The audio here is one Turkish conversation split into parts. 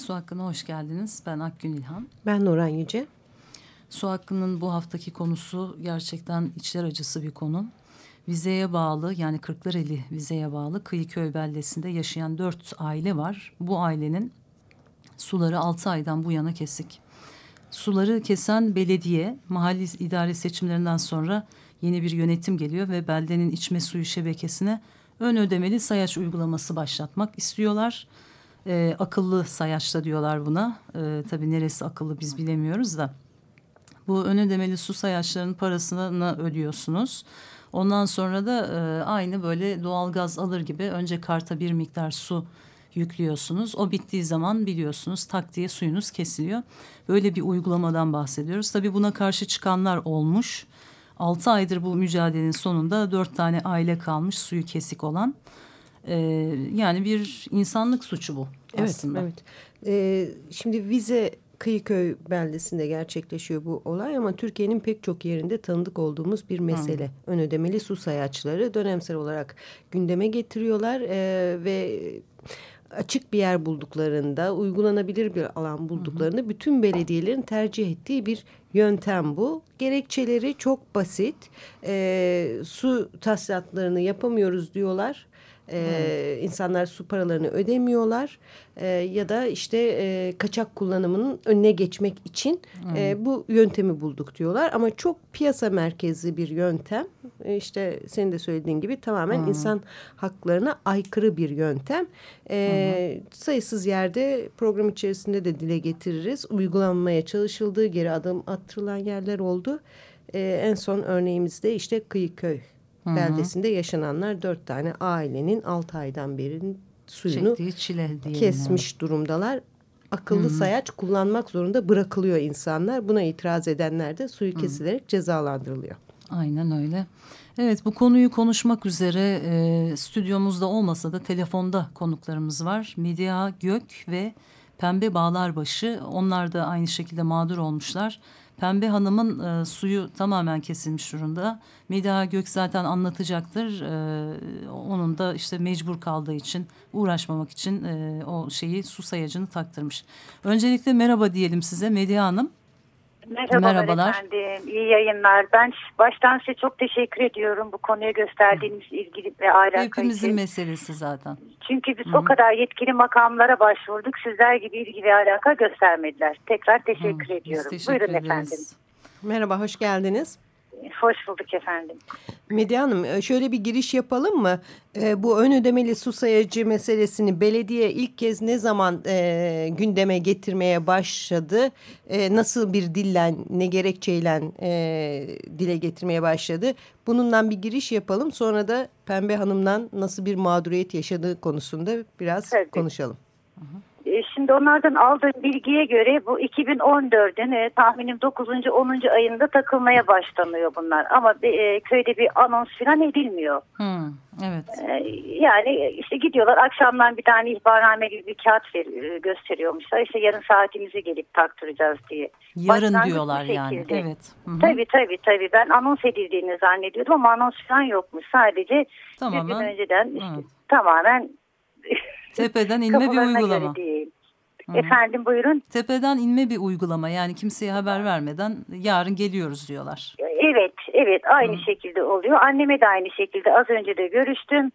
Su Hakkı'na hoş geldiniz. Ben Akgün İlhan. Ben Nuran Yüce. Su Hakkı'nın bu haftaki konusu gerçekten içler acısı bir konu. Vizeye bağlı yani Kırklareli vizeye bağlı Kıyıköy beldesinde yaşayan dört aile var. Bu ailenin suları altı aydan bu yana kesik. Suları kesen belediye mahalli idare seçimlerinden sonra yeni bir yönetim geliyor ve beldenin içme suyu şebekesine ön ödemeli sayaç uygulaması başlatmak istiyorlar. Ee, akıllı sayaçta diyorlar buna. Ee, tabii neresi akıllı biz bilemiyoruz da. Bu ön ödemeli su sayaçlarının parasını ödüyorsunuz. Ondan sonra da e, aynı böyle doğalgaz alır gibi önce karta bir miktar su yüklüyorsunuz. O bittiği zaman biliyorsunuz tak diye suyunuz kesiliyor. Böyle bir uygulamadan bahsediyoruz. Tabii buna karşı çıkanlar olmuş. Altı aydır bu mücadelenin sonunda dört tane aile kalmış suyu kesik olan. Ee, yani bir insanlık suçu bu evet, aslında. Evet. Ee, şimdi vize Kıyıköy beldesinde gerçekleşiyor bu olay ama Türkiye'nin pek çok yerinde tanıdık olduğumuz bir mesele. Hı. Ön ödemeli su sayaçları dönemsel olarak gündeme getiriyorlar e, ve açık bir yer bulduklarında, uygulanabilir bir alan bulduklarında bütün belediyelerin tercih ettiği bir yöntem bu. Gerekçeleri çok basit. E, su tahsilatlarını yapamıyoruz diyorlar e, insanlar su paralarını ödemiyorlar e, ya da işte e, kaçak kullanımının önüne geçmek için e, bu yöntemi bulduk diyorlar. Ama çok piyasa merkezli bir yöntem. E, işte senin de söylediğin gibi tamamen hmm. insan haklarına aykırı bir yöntem. E, sayısız yerde program içerisinde de dile getiririz. Uygulanmaya çalışıldığı geri adım attırılan yerler oldu. E, en son örneğimizde işte Kıyıköy Hı -hı. beldesinde yaşananlar dört tane ailenin altı aydan beri suyunu kesmiş yani. durumdalar. Akıllı Hı -hı. sayaç kullanmak zorunda bırakılıyor insanlar. Buna itiraz edenler de suyu kesilerek Hı -hı. cezalandırılıyor. Aynen öyle. Evet bu konuyu konuşmak üzere e, stüdyomuzda olmasa da telefonda konuklarımız var. Medya Gök ve Pembe Bağlarbaşı onlar da aynı şekilde mağdur olmuşlar. Pembe Hanım'ın e, suyu tamamen kesilmiş durumda. Medya Gök zaten anlatacaktır. E, onun da işte mecbur kaldığı için uğraşmamak için e, o şeyi su sayacını taktırmış. Öncelikle merhaba diyelim size Medya Hanım. Merhabalar, Merhabalar efendim. İyi yayınlar. Ben baştan size çok teşekkür ediyorum bu konuya gösterdiğiniz ilgi ve alaka Hepimizin için. meselesi zaten. Çünkü biz Hı -hı. o kadar yetkili makamlara başvurduk. Sizler gibi ilgi ve alaka göstermediler. Tekrar teşekkür Hı, ediyorum. Teşekkür Buyurun ederiz. efendim. Merhaba, hoş geldiniz. Hoş bulduk efendim. Medya Hanım e, şöyle bir giriş yapalım mı? E, bu ön ödemeli su sayacı meselesini belediye ilk kez ne zaman e, gündeme getirmeye başladı? E, nasıl bir dille ne gerekçeyle e, dile getirmeye başladı? Bunundan bir giriş yapalım sonra da Pembe Hanım'dan nasıl bir mağduriyet yaşadığı konusunda biraz Tabii. konuşalım. Hı hı. E, şimdi onlardan aldığım bilgiye göre bu 2014'ün e, tahminim 9. 10. ayında takılmaya başlanıyor bunlar. Ama e, köyde bir anons falan edilmiyor. Hmm, evet. E, yani işte gidiyorlar akşamdan bir tane ihbarname gibi bir kağıt ver, e, gösteriyormuşlar. İşte yarın saatimizi gelip taktıracağız diye. Yarın Başlangıç diyorlar yani. Evet. Hı -hı. Tabii tabii tabii. Ben anons edildiğini zannediyordum ama anons falan yokmuş. Sadece tamamen, bir gün önceden işte, tamamen Tepeden inme bir uygulama. Hı. Efendim buyurun. Tepeden inme bir uygulama yani kimseye haber vermeden yarın geliyoruz diyorlar. Evet evet aynı Hı. şekilde oluyor. Anneme de aynı şekilde az önce de görüştüm.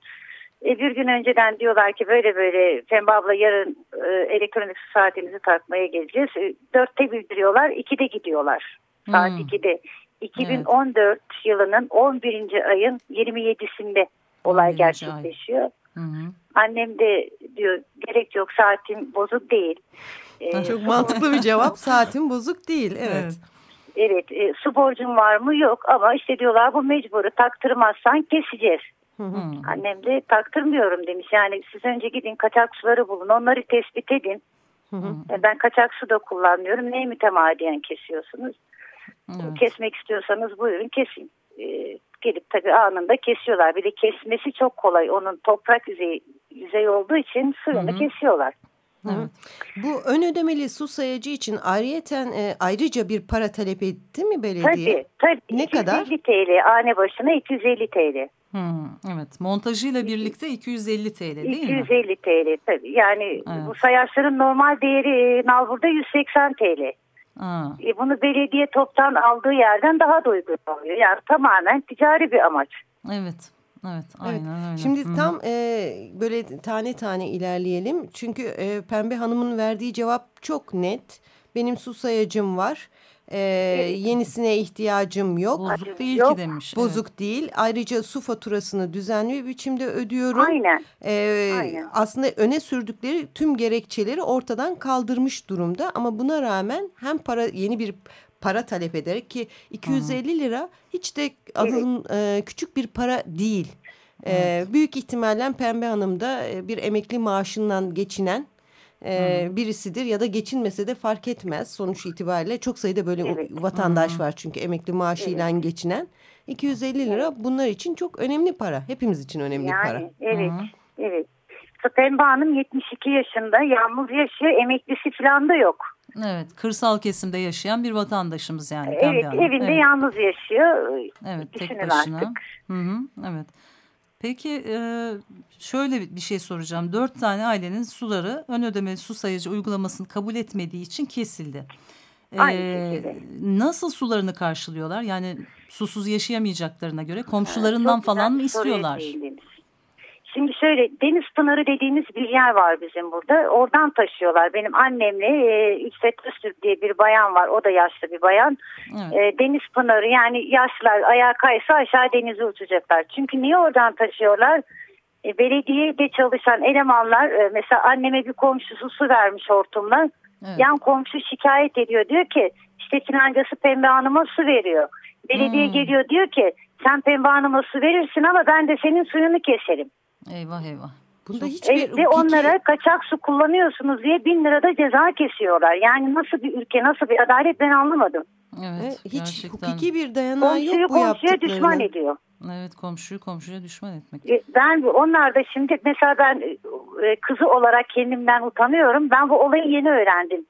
E, bir gün önceden diyorlar ki böyle böyle Pembe abla yarın e, elektronik saatinizi takmaya geleceğiz. E, dörtte bildiriyorlar, ikide gidiyorlar. Saat hmm. ikide. 2014 evet. yılının 11. ayın 27'sinde olay gerçekleşiyor. Ay. Hı hı. Annem de diyor gerek yok saatim bozuk değil. Ee, Çok mantıklı bir cevap saatim bozuk değil evet. Evet e, su borcum var mı yok ama işte diyorlar bu mecburu taktırmazsan keseceğiz. Hı hı. Annem de taktırmıyorum demiş. Yani siz önce gidin kaçak suları bulun. Onları tespit edin. Hı hı. E, Ben kaçak su da kullanmıyorum. Neye mütemadiyen kesiyorsunuz? Evet. Kesmek istiyorsanız buyurun kesin. E, gelip tabii anında kesiyorlar. Bir de kesmesi çok kolay. Onun toprak yüzeyi, yüzey olduğu için suyunu Hı hı. kesiyorlar. Evet. Bu ön ödemeli su sayacı için ayrıyeten e, ayrıca bir para talep etti mi belediye? Tabii tabii. Ne 250 kadar? TL hane başına 250 TL. Hmm, evet. Montajıyla birlikte 250 TL değil mi? 250 TL tabii. Yani Evet. bu sayaçların normal değeri e, nalburda 180 TL. Aa, E, bunu belediye toptan aldığı yerden daha da uygun oluyor. Yani tamamen ticari bir amaç. evet. Evet. Evet. Aynen öyle. Şimdi Hı hı. tam e, böyle tane tane ilerleyelim. Çünkü e, Pembe Hanım'ın verdiği cevap çok net. Benim su sayacım var. E, yenisine ihtiyacım yok. Bozuk değil Yok, ki demiş. Bozuk değil. Ayrıca su faturasını düzenli bir biçimde ödüyorum. Aynen. Ee, Aynen. aslında öne sürdükleri tüm gerekçeleri ortadan kaldırmış durumda ama buna rağmen hem para yeni bir para talep ederek ki 250 lira hiç de adın e, küçük bir para değil. Ee, büyük ihtimalle Pembe Hanım da e, bir emekli maaşından geçinen e, birisidir ya da geçinmese de fark etmez sonuç itibariyle çok sayıda böyle Evet. vatandaş var çünkü emekli maaşıyla geçinen 250 lira bunlar için çok önemli para hepimiz için önemli para. Yani evet. Hı hı. Evet. Pembe Hanım 72 yaşında yalnız yaşıyor. Emeklisi falan da yok. Evet. Kırsal kesimde yaşayan bir vatandaşımız yani. Pembe Evet Hanım. evinde evet. yalnız yaşıyor. Evet tek Düşünün başına. artık. Hı hı, evet. Peki e, şöyle bir şey soracağım. Dört tane ailenin suları ön ödemeli su sayıcı uygulamasını kabul etmediği için kesildi. E, Aynı şekilde. nasıl sularını karşılıyorlar? Yani susuz yaşayamayacaklarına göre komşularından Çok falan mı istiyorlar? değindiniz. Şimdi şöyle Deniz Pınarı dediğimiz bir yer var bizim burada. Oradan taşıyorlar. Benim annemle e, İffet Öztürk diye bir bayan var. O da yaşlı bir bayan. Evet. E, Deniz Pınarı yani yaşlılar ayağa kaysa aşağı denize uçacaklar. Çünkü niye oradan taşıyorlar? E, belediyede çalışan elemanlar e, mesela anneme bir komşusu su vermiş hortumla. Evet. Yan komşu şikayet ediyor. Diyor ki işte financası Pembe Hanım'a su veriyor. Belediye Hmm. geliyor diyor ki sen Pembe Hanım'a su verirsin ama ben de senin suyunu keserim. Eyvah eyvah. Bunda hiçbir Evet, ve onlara kaçak su kullanıyorsunuz diye bin lirada ceza kesiyorlar. Yani nasıl bir ülke nasıl bir adalet ben anlamadım. Evet. hiç gerçekten. hukuki bir dayanağı Komşuyu yok bu komşuya düşman ediyor. Evet komşuyu komşuya düşman etmek. E, Ben onlar da şimdi mesela ben e, kızı olarak kendimden utanıyorum. Ben bu olayı yeni öğrendim.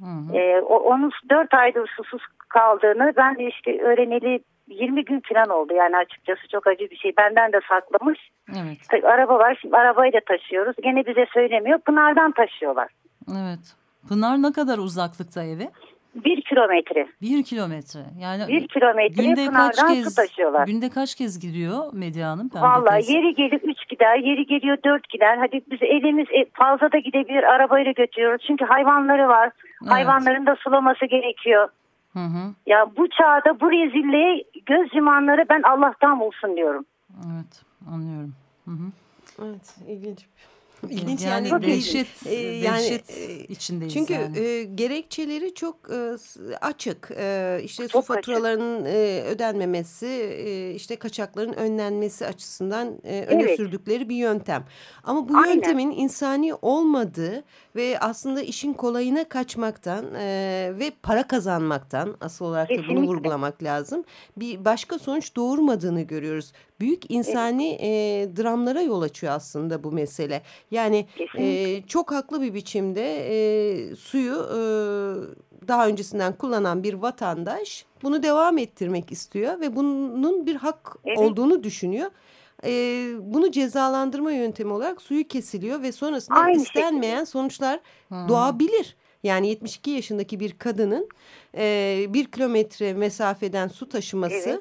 Hı hı. E, o, onun 4 aydır susuz kaldığını ben de işte öğreneli 20 gün falan oldu yani açıkçası çok acı bir şey. Benden de saklamış. Evet. Araba var şimdi arabayı da taşıyoruz. Gene bize söylemiyor. Pınar'dan taşıyorlar. Evet. Pınar ne kadar uzaklıkta evi? Bir kilometre. Bir kilometre. Yani Bir kilometre günde kaç Pınar'dan kez su taşıyorlar. günde kaç kez gidiyor Medya Hanım? Teyze? yeri gelir 3 gider, yeri geliyor 4 gider. Hadi biz elimiz e, fazla da gidebilir arabayla götürüyoruz. Çünkü hayvanları var. Evet. Hayvanların da sulaması gerekiyor. Hı hı. Ya bu çağda bu rezilliğe göz yumanları ben Allah'tan bulsun diyorum. Evet anlıyorum. Hı hı. Evet ilginç. İlginç yani, yani, dehşet, e, yani, dehşet e, içindeyiz Çünkü yani. e, gerekçeleri çok e, açık. E, işte su Çok açık. faturalarının e, ödenmemesi, e, işte kaçakların önlenmesi açısından e, öne Evet. sürdükleri bir yöntem. Ama bu Aynen. yöntemin insani olmadığı ve aslında işin kolayına kaçmaktan e, ve para kazanmaktan asıl olarak da bunu vurgulamak lazım. Bir başka sonuç doğurmadığını görüyoruz. Büyük insani e, dramlara yol açıyor aslında bu mesele. Yani Kesinlikle. e, çok haklı bir biçimde e, suyu e, daha öncesinden kullanan bir vatandaş bunu devam ettirmek istiyor ve bunun bir hak Evet. olduğunu düşünüyor. E, bunu cezalandırma yöntemi olarak suyu kesiliyor ve sonrasında Aynı istenmeyen sonuçlar doğabilir. Yani 72 yaşındaki bir kadının e, bir kilometre mesafeden su taşıması Evet.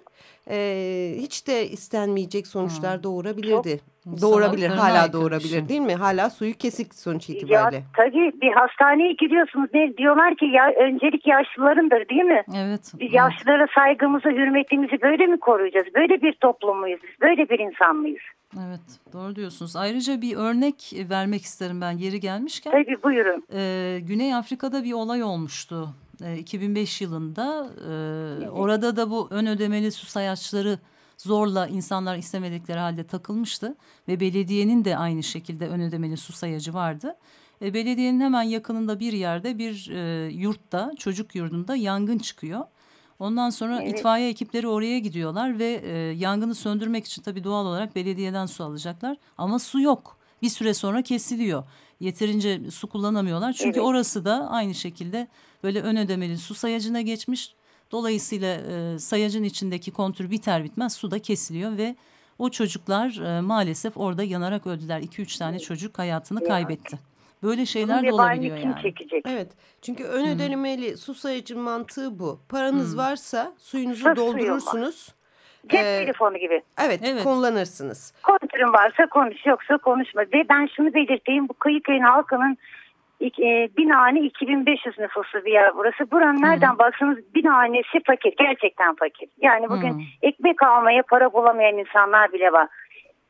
e, hiç de istenmeyecek sonuçlar doğurabilirdi. İnsan Doğurabilir, hala doğurabilir şey. değil mi? Hala suyu kesik sonuç itibariyle. Ya tabii bir hastaneye gidiyorsunuz. Ne, diyorlar ki ya öncelik yaşlılarındır değil mi? Evet. Biz evet. yaşlılara saygımızı, hürmetimizi böyle mi koruyacağız? Böyle bir toplum muyuz? Böyle bir insan mıyız? Evet doğru diyorsunuz. Ayrıca bir örnek vermek isterim ben yeri gelmişken. Tabii buyurun. Ee, Güney Afrika'da bir olay olmuştu. Ee, 2005 yılında. Ee, orada da bu ön ödemeli su sayaçları zorla insanlar istemedikleri halde takılmıştı ve belediyenin de aynı şekilde ön ödemeli su sayacı vardı. E, belediyenin hemen yakınında bir yerde bir e, yurtta çocuk yurdunda yangın çıkıyor. Ondan sonra evet. itfaiye ekipleri oraya gidiyorlar ve e, yangını söndürmek için tabii doğal olarak belediyeden su alacaklar ama su yok. Bir süre sonra kesiliyor. Yeterince su kullanamıyorlar. Çünkü evet. orası da aynı şekilde böyle ön ödemeli su sayacına geçmiş. Dolayısıyla e, sayacın içindeki kontür biter bitmez su da kesiliyor ve o çocuklar e, maalesef orada yanarak öldüler. 2-3 tane çocuk hayatını kaybetti. Böyle şeyler de olabiliyor yani. Çekecek. Evet. Çünkü ön ödemeli su sayıcı mantığı bu. Paranız hmm. varsa suyunuzu Söz doldurursunuz. Cep ee, telefonu gibi. Evet, evet kullanırsınız. Kontürün varsa konuş yoksa konuşma. Ve ben şunu belirteyim bu Kıyıköy'ün halkının e, bin hane 2500 nüfuslu bir yer burası. Buranın nereden baksanız bin hanesi fakir. Gerçekten fakir. Yani bugün hmm. ekmek almaya para bulamayan insanlar bile var.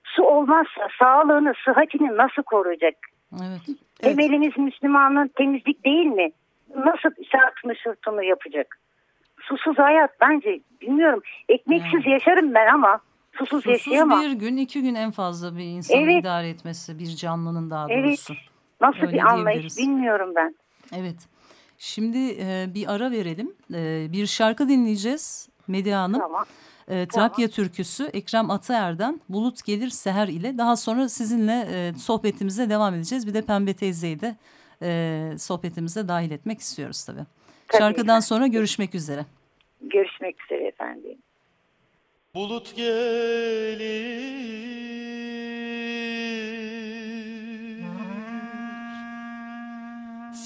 Su olmazsa sağlığını, sıhhatini nasıl koruyacak? Evet. Temelimiz evet. Müslümanlığın temizlik değil mi? Nasıl şartını şurtunu yapacak? Susuz hayat bence bilmiyorum. Ekmeksiz hmm. yaşarım ben ama susuz, susuz yaşayamam. bir gün iki gün en fazla bir insanı evet. idare etmesi bir canlının daha doğrusu. Evet. Nasıl Öyle bir anlayış bilmiyorum ben. Evet. Şimdi e, bir ara verelim. E, bir şarkı dinleyeceğiz Medya Hanım. Tamam. E, Trakya tamam. türküsü Ekrem Ataer'den Bulut Gelir Seher ile daha sonra sizinle e, sohbetimize devam edeceğiz. Bir de Pembe teyzeyi de e, sohbetimize dahil etmek istiyoruz tabii. tabii Şarkıdan efendim. sonra görüşmek üzere. Görüşmek üzere efendim. Bulut gelir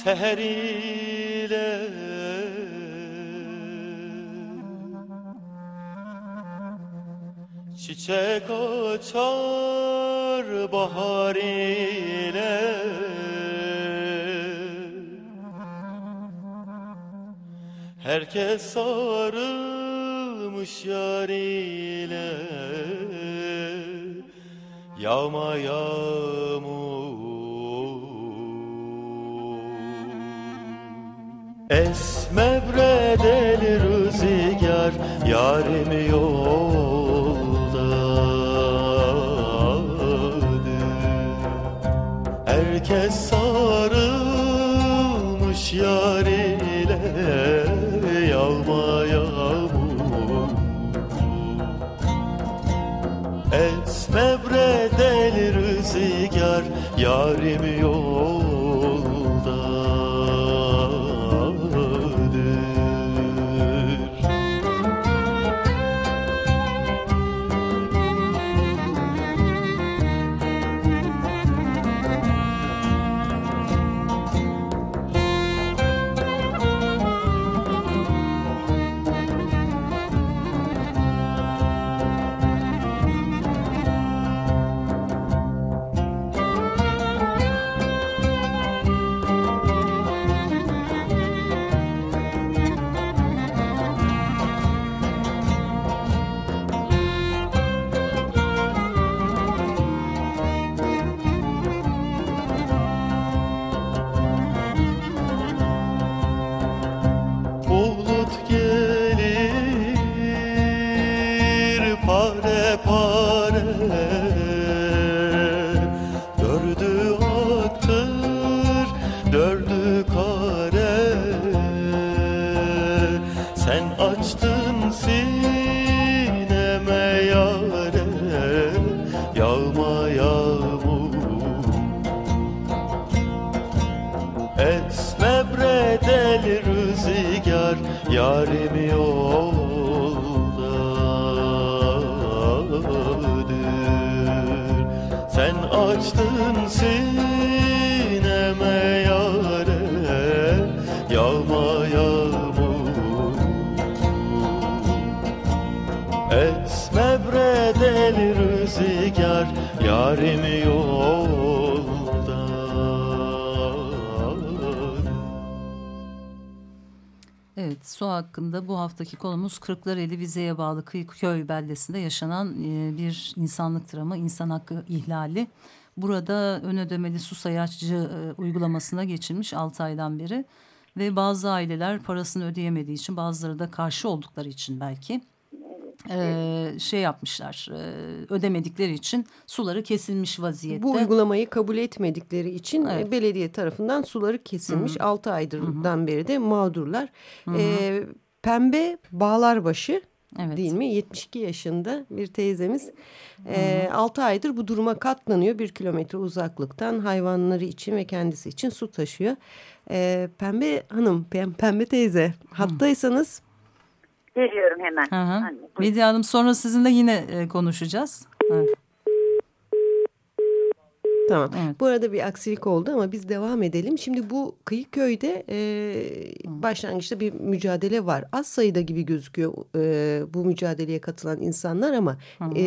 seher ile. Çiçek açar bahar ile. Herkes sarılmış yar ile. Yağma yağmur Esme bredeli rüzgar yarim yolda Herkes sarılmış yar yarim su hakkında bu haftaki konumuz Kırklareli Vize'ye bağlı köy beldesinde yaşanan e, bir insanlık dramı, insan hakkı ihlali. Burada ön ödemeli su sayaççı e, uygulamasına geçilmiş 6 aydan beri ve bazı aileler parasını ödeyemediği için bazıları da karşı oldukları için belki e, şey yapmışlar e, ödemedikleri için suları kesilmiş vaziyette. Bu uygulamayı kabul etmedikleri için Evet. e, belediye tarafından suları kesilmiş. 6 aydan beri de mağdurlar. E, Pembe Bağlarbaşı Evet. değil mi? 72 yaşında bir teyzemiz. E, 6 aydır bu duruma katlanıyor. Bir kilometre uzaklıktan hayvanları için ve kendisi için su taşıyor. E, Pembe Hanım, Pem- Pembe teyze hattaysanız Veriyorum hemen. Hı hı. Anne. Medya Hanım sonra sizinle yine e, konuşacağız. Evet. Tamam. Evet. Bu arada bir aksilik oldu ama biz devam edelim. Şimdi bu kıyı köyde e, başlangıçta bir mücadele var. Az sayıda gibi gözüküyor e, bu mücadeleye katılan insanlar ama e,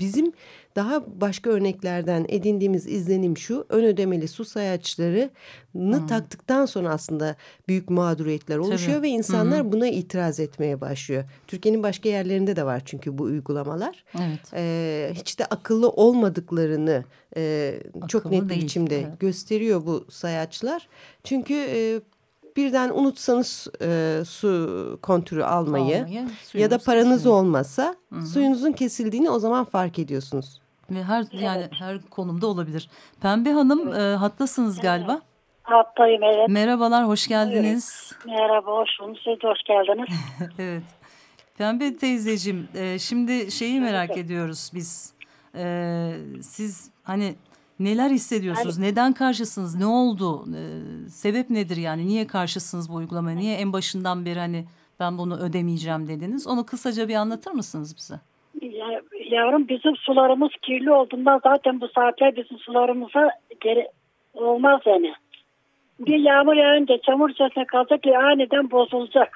bizim daha başka örneklerden edindiğimiz izlenim şu. Ön ödemeli su sayaçlarını taktıktan sonra aslında büyük mağduriyetler oluşuyor Tabii. ve insanlar buna itiraz etmeye başlıyor. Türkiye'nin başka yerlerinde de var çünkü bu uygulamalar. Evet. Ee, hiç de akıllı olmadıklarını e, çok Akıllı net bir biçimde evet. gösteriyor bu sayaçlar. Çünkü e, birden unutsanız e, su kontürü almayı, Almayı, ya da paranız kesiliyor. olmasa suyunuzun kesildiğini o zaman fark ediyorsunuz. Ve her yani her konumda olabilir. Pembe Hanım e, hattasınız galiba. Hattayım evet. Merhabalar, hoş geldiniz. Merhaba, hoş bulduk. Siz de hoş geldiniz. evet. Pembe teyzeciğim, e, şimdi şeyi merak ediyoruz biz. E, siz hani neler hissediyorsunuz? Neden karşısınız? Ne oldu? E, sebep nedir yani? Niye karşısınız bu uygulamaya? Niye en başından beri hani ben bunu ödemeyeceğim dediniz? Onu kısaca bir anlatır mısınız bize? Ya, yavrum bizim sularımız kirli olduğundan zaten bu saatler bizim sularımıza geri olmaz yani. Bir yağmur yağınca çamur içerisinde kalacak ki aniden bozulacak.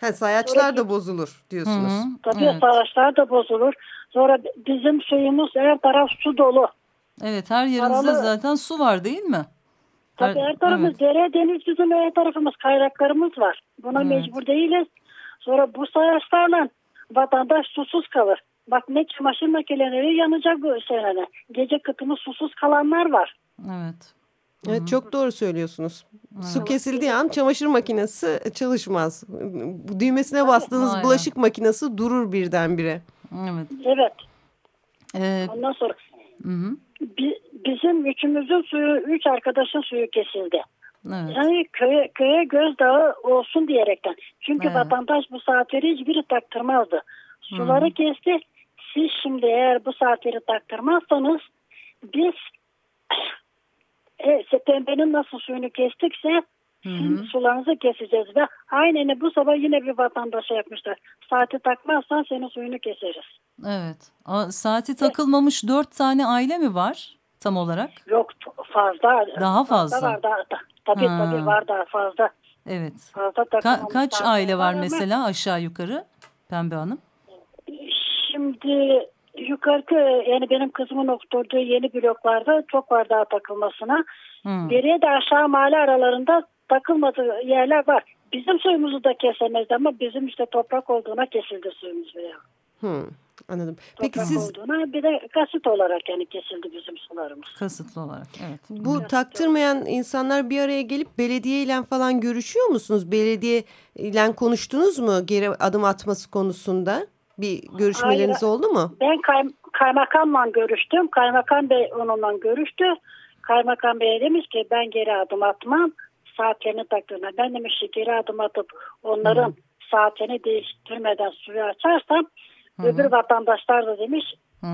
Ha, sayaçlar da bozulur diyorsunuz. Hı hı, Tabii evet. savaşlar da bozulur. Sonra bizim suyumuz her taraf su dolu. Evet, her yerinizde Paralı. zaten su var değil mi? Tabii her tarafımız evet. dere deniz bizim her tarafımız kaynaklarımız var. Buna Evet. mecbur değiliz. Sonra bu sayaçlarla vatandaş susuz kalır. Bak ne çamaşır makineleri yanacak bu sene. Gece kıtımı susuz kalanlar var. Evet. Evet, çok doğru söylüyorsunuz. Su kesildiği an çamaşır makinesi çalışmaz. Düğmesine bastığınız Aynen. bulaşık makinesi durur birdenbire. Evet. Evet. Ee, Ondan sonra hı hı, bi- bizim üçümüzün suyu, üç arkadaşın suyu kesildi. evet. Yani köye, köye gözdağı olsun diyerekten. Çünkü Evet. vatandaş bu saatleri hiçbiri taktırmazdı. Suları kesti. Siz şimdi eğer bu saatleri taktırmazsanız biz e, September'in nasıl suyunu kestikse sizin sularınızı keseceğiz ve aynen bu sabah yine bir vatandaşa yapmışlar. Saati takmazsan senin suyunu keseriz. Evet. A, saati takılmamış dört tane aile mi var tam olarak? Yok fazla. Daha fazla. var daha, da, tabii Ha. tabii var daha fazla. Evet. Fazla Ka- kaç aile var ama mesela aşağı yukarı Pembe Hanım? Şimdi yukarı yani benim kızımın oturduğu yeni bloklarda çok var daha takılmasına. Hı. Geriye de aşağı mahalle aralarında takılmadığı yerler var. Bizim suyumuzu da kesemezdi ama bizim işte toprak olduğuna kesildi suyumuz veya. Hmm, anladım. Peki Toprak siz olduğuna bir de kasit olarak yani kesildi bizim sularımız. Kasıtlı olarak evet. bu taktırmayan insanlar bir araya gelip belediye ile falan görüşüyor musunuz? Belediye ile konuştunuz mu geri adım atması konusunda? Bir görüşmeleriniz Hayır. oldu mu? Ben kay, kaymakamla görüştüm. Kaymakam bey onunla görüştü. Kaymakam bey demiş ki ben geri adım atmam. Saatlerini taktığına. Ben demiş ki geri adım atıp onların saatini değiştirmeden suyu açarsam öbür vatandaşlar da demiş Hı.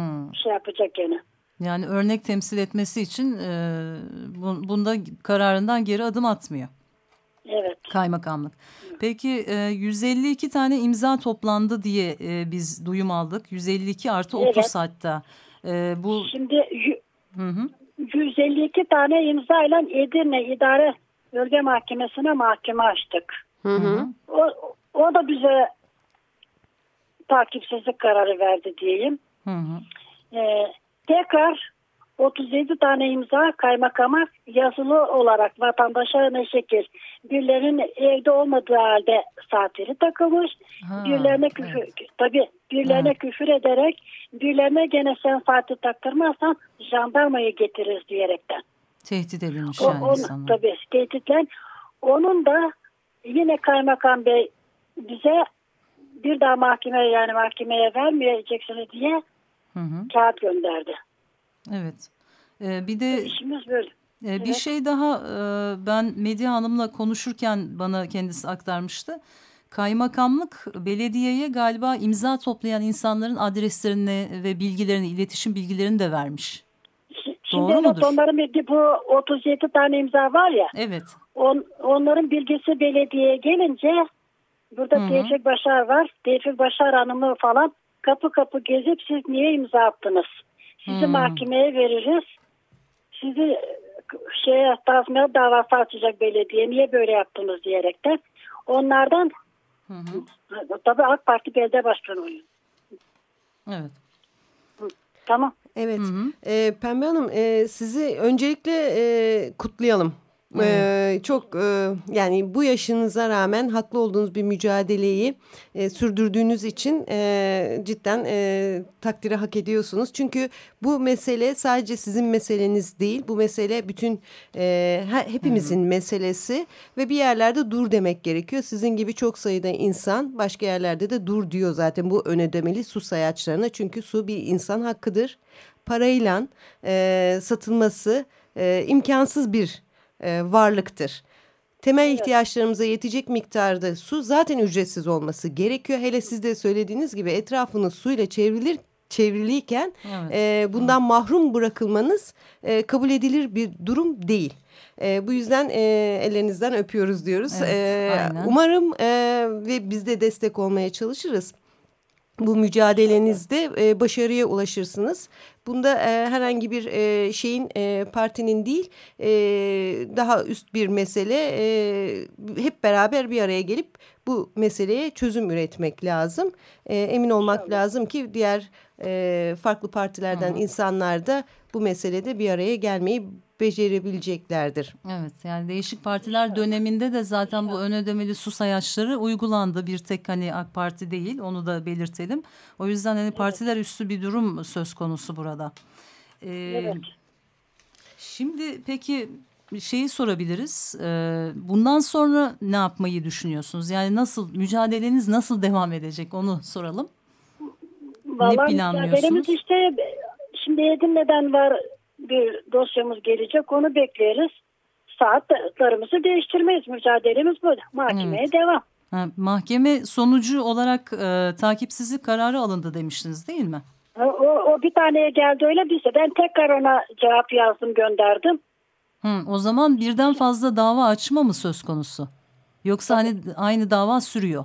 şey yapacak yani. Yani örnek temsil etmesi için e, bu- bunda kararından geri adım atmıyor Evet. kaymakamlık. Peki e, 152 tane imza toplandı diye e, biz duyum aldık. 152 artı 30 Evet. hatta. E, bu Şimdi hı hı. 152 tane imzayla Edirne İdare Bölge Mahkemesi'ne mahkeme açtık. Hı hı. O, o da bize takipsizlik kararı verdi diyeyim. Hı hı. Ee, tekrar 37 tane imza kaymakama yazılı olarak vatandaşa ne şekil birilerinin evde olmadığı halde saatleri takılmış. Ha, birilerine küfür, tabii birilerine Evet. küfür ederek birilerine gene sen saati taktırmazsan jandarmayı getiririz diyerekten. Tehdit edilmiş O, yani onu, insanlar. tabii tehditlen. Onun da yine kaymakam bey bize bir daha mahkemeye yani mahkemeye vermeyeceksiniz diye Hı hı. kağıt gönderdi. Evet. Ee, bir de İşimiz böyle. e, bir Evet. şey daha e, ben Medya Hanım'la konuşurken bana kendisi aktarmıştı. Kaymakamlık belediyeye galiba imza toplayan insanların adreslerini ve bilgilerini, iletişim bilgilerini de vermiş. Doğru mudur? onların bildiği bu 37 tane imza var ya Evet. on, onların bilgisi belediyeye gelince burada Hı hı. Tevfik Başar var. Tevfik Başar Hanım'ı falan kapı kapı gezip siz niye imza attınız? Sizi Hı. mahkemeye veririz. Sizi şeye tazminat davası açacak belediye niye böyle yaptınız diyerekten. Onlardan Hı hı. tabii AK Parti belediye başkanı oluyor. Evet. Evet. Tamam. Hı hı. Ee, Pembe Hanım e, sizi öncelikle e, kutlayalım. Ee, çok e, yani bu yaşınıza rağmen haklı olduğunuz bir mücadeleyi e, sürdürdüğünüz için e, cidden e, takdire hak ediyorsunuz. Çünkü bu mesele sadece sizin meseleniz değil. Bu mesele bütün e, he- hepimizin meselesi ve bir yerlerde dur demek gerekiyor. Sizin gibi çok sayıda insan başka yerlerde de dur diyor zaten bu ön ödemeli su sayaçlarına. Çünkü su bir insan hakkıdır. Parayla e, satılması e, imkansız bir e, varlıktır. Temel ihtiyaçlarımıza yetecek miktarda su zaten ücretsiz olması gerekiyor. Hele siz de söylediğiniz gibi etrafınız suyla çevrilir çevriliyken Evet. e, bundan mahrum bırakılmanız e, kabul edilir bir durum değil. E, bu yüzden e, ellerinizden öpüyoruz diyoruz. Evet, E, aynen. umarım e, ve biz de destek olmaya çalışırız bu mücadelenizde e, başarıya ulaşırsınız. Bunda e, herhangi bir e, şeyin e, partinin değil e, daha üst bir mesele e, hep beraber bir araya gelip bu meseleye çözüm üretmek lazım. E, emin olmak lazım ki diğer e, farklı partilerden insanlar da bu meselede bir araya gelmeyi becerebileceklerdir. Evet yani değişik partiler döneminde de zaten bu ön ödemeli su sayaçları uygulandı. Bir tek hani AK Parti değil onu da belirtelim. O yüzden hani partiler üstü bir durum söz konusu burada. Ee, Evet. Şimdi peki şeyi sorabiliriz. Ee, bundan sonra ne yapmayı düşünüyorsunuz? Yani nasıl mücadeleniz nasıl devam edecek onu soralım. Vallahi planlıyorsunuz? mücadelemiz işte şimdi Edirne'den var bir dosyamız gelecek onu bekleriz. Saatlerimizi değiştirmeyiz. Mücadelemiz bu. Mahkemeye Evet. devam. Ha, mahkeme sonucu olarak e, takipsizlik kararı alındı demiştiniz değil mi? O, o, o bir taneye geldi öyle değilse ben tekrar ona cevap yazdım gönderdim. Hı, o zaman birden fazla dava açma mı söz konusu? Yoksa hani aynı dava sürüyor.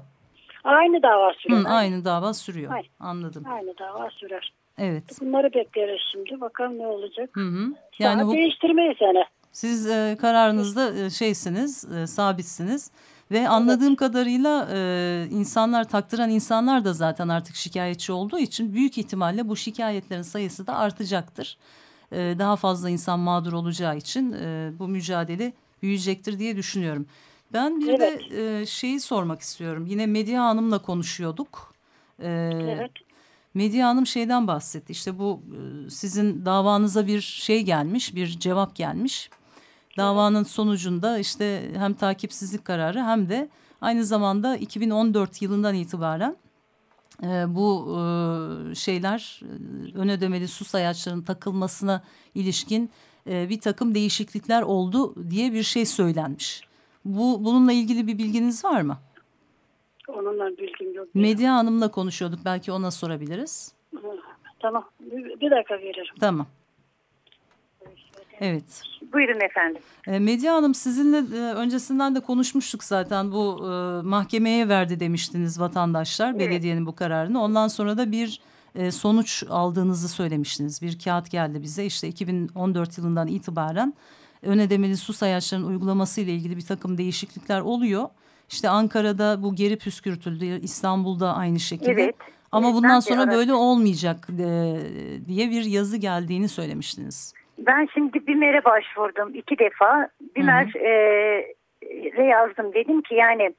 Aynı dava Hı, sürüyor. aynı dava sürüyor. Hayır. Anladım. Aynı dava sürer. Evet. Bunları bekleriz şimdi. Bakalım ne olacak. Hı hı. Yani Saat bu değiştirmeyiz yani. siz e, kararınızda e, şeysiniz, e, sabitsiniz ve anladığım kadarıyla e, insanlar taktıran insanlar da zaten artık şikayetçi olduğu için büyük ihtimalle bu şikayetlerin sayısı da artacaktır. E, daha fazla insan mağdur olacağı için e, bu mücadele büyüyecektir diye düşünüyorum. Ben bir Evet. de e, şeyi sormak istiyorum. Yine Medya Hanım'la konuşuyorduk. E, Evet. Medya Hanım şeyden bahsetti. İşte bu e, sizin davanıza bir şey gelmiş, bir cevap gelmiş. Davanın sonucunda işte hem takipsizlik kararı hem de aynı zamanda 2014 yılından itibaren e, bu e, şeyler ön ödemeli su sayaçlarının takılmasına ilişkin bir takım değişiklikler oldu diye bir şey söylenmiş. Bu bununla ilgili bir bilginiz var mı? Onunla bilgim yok. Medya Hanım'la konuşuyorduk. Belki ona sorabiliriz. Tamam. Bir, dakika veririm. Tamam. Evet. Buyurun efendim. E, Medya Hanım sizinle e, öncesinden de konuşmuştuk zaten bu e, mahkemeye verdi demiştiniz vatandaşlar belediyenin bu kararını. Ondan sonra da bir e, sonuç aldığınızı söylemiştiniz. Bir kağıt geldi bize işte 2014 yılından itibaren ön ödemeli su sayaçlarının uygulaması ile ilgili bir takım değişiklikler oluyor. İşte Ankara'da bu geri püskürtüldü, İstanbul'da aynı şekilde. Evet. Ama Evet, bundan sonra böyle olmayacak e, diye bir yazı geldiğini söylemiştiniz. Ben şimdi BİMER'e başvurdum iki defa. BİMER'e yazdım. Dedim ki yani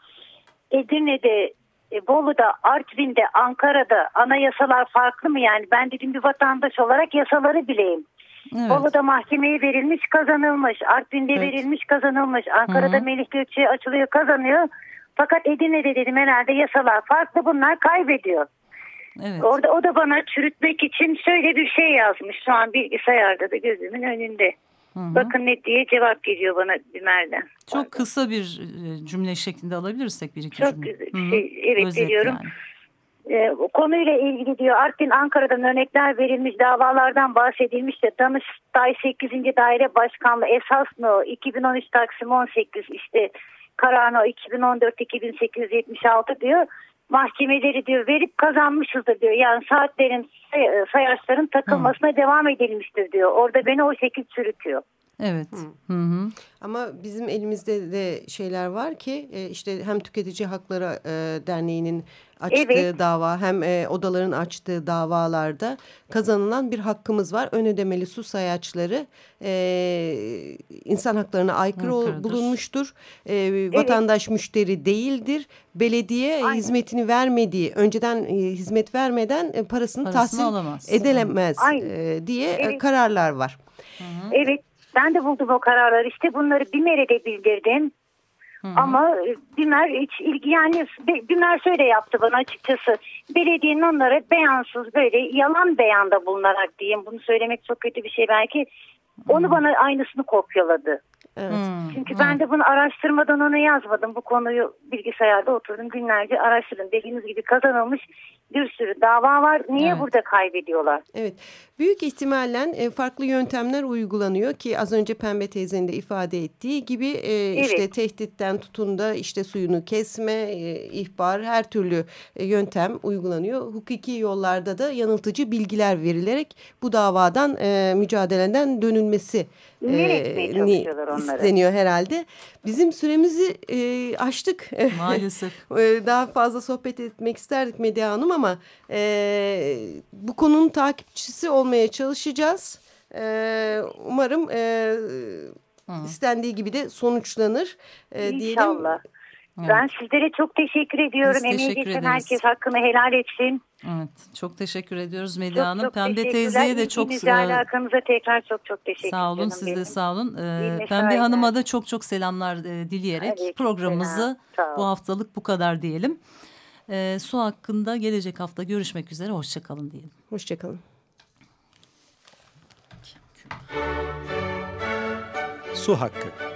Edirne'de, e, Bolu'da, Artvin'de, Ankara'da anayasalar farklı mı? Yani ben dedim bir vatandaş olarak yasaları bileyim. Evet. Bolu'da mahkemeye verilmiş kazanılmış. Artvin'de Evet. verilmiş kazanılmış. Ankara'da Hı hı. Melih Gökçe'ye açılıyor kazanıyor. Fakat Edirne'de dedim herhalde yasalar farklı bunlar kaybediyor. Evet. Orada o da bana çürütmek için şöyle bir şey yazmış. Şu an bilgisayarda da gözümün önünde. Hı hı. Bakın ne diye cevap geliyor bana Bimer'den. Çok kısa bir e, cümle şeklinde alabilirsek bir iki Çok cümle. hı. Şey, evet, Özet biliyorum. yani. O konuyla ilgili diyor Artvin Ankara'dan örnekler verilmiş davalardan bahsedilmiş de Danıştay 8. Daire Başkanlığı esas no 2013 Taksim 18 işte Kararno 2014 2876 diyor mahkemeleri diyor verip kazanmışızdır diyor. Yani saatlerin say- sayaçların takılmasına devam edilmiştir diyor. Orada beni o şekilde çürütüyor. Evet. Hı hı. Ama bizim elimizde de şeyler var ki e, işte hem Tüketici Hakları e, Derneği'nin açtığı Evet. dava hem e, odaların açtığı davalarda kazanılan bir hakkımız var. Ön ödemeli su sayaçları e, insan haklarına aykırı ol- bulunmuştur. E, Vatandaş müşteri değildir. Belediye Aynen. hizmetini vermediği, önceden e, hizmet vermeden e, parasını, Parasını tahsil alamaz. edilemez Aynen. e, diye e, Evet. kararlar var. Evet ben de buldum o kararları işte bunları BİMER'e de bildirdim. Ama e, BİMER hiç ilgi yani BİMER şöyle yaptı bana açıkçası. Belediyenin onlara beyansız böyle yalan beyanda bulunarak diyeyim bunu söylemek çok kötü bir şey belki. Onu bana aynısını kopyaladı. Evet. Hı. Çünkü ben de bunu araştırmadan ona yazmadım. Bu konuyu bilgisayarda oturdum günlerce araştırdım. Dediğiniz gibi kazanılmış bir sürü dava var. Niye Evet. burada kaybediyorlar? Evet. Büyük ihtimalle e, farklı yöntemler uygulanıyor ki az önce Pembe teyzenin de ifade ettiği gibi e, işte tehditten tutun da işte suyunu kesme, e, ihbar her türlü yöntem uygulanıyor. Hukuki yollarda da yanıltıcı bilgiler verilerek bu davadan mücadeleden dönülmesi e, ni- isteniyor herhalde. Bizim süremizi e, aştık. Maalesef. Daha fazla sohbet etmek isterdik Medya Hanım ama e, bu konunun takipçisi olmaya çalışacağız. E, umarım e, istendiği gibi de sonuçlanır e, diyelim. İnşallah. Ben sizlere çok teşekkür ediyorum. Biz Emeği teşekkür geçen ederiz. herkes hakkını helal etsin. Evet. Çok teşekkür ediyoruz Medya Çok Hanım. çok Pembe teyzeye de çok İlginizle, alakanıza tekrar çok çok teşekkür Sağ olun siz de sağ olun. Ee, Pembe. Hanım'a da çok çok selamlar e, dileyerek Aleyküm programımızı selam. Sağ bu haftalık bu kadar diyelim. Ee, su hakkında gelecek hafta görüşmek üzere. Hoşçakalın diyelim. Hoşçakalın. Su hakkı.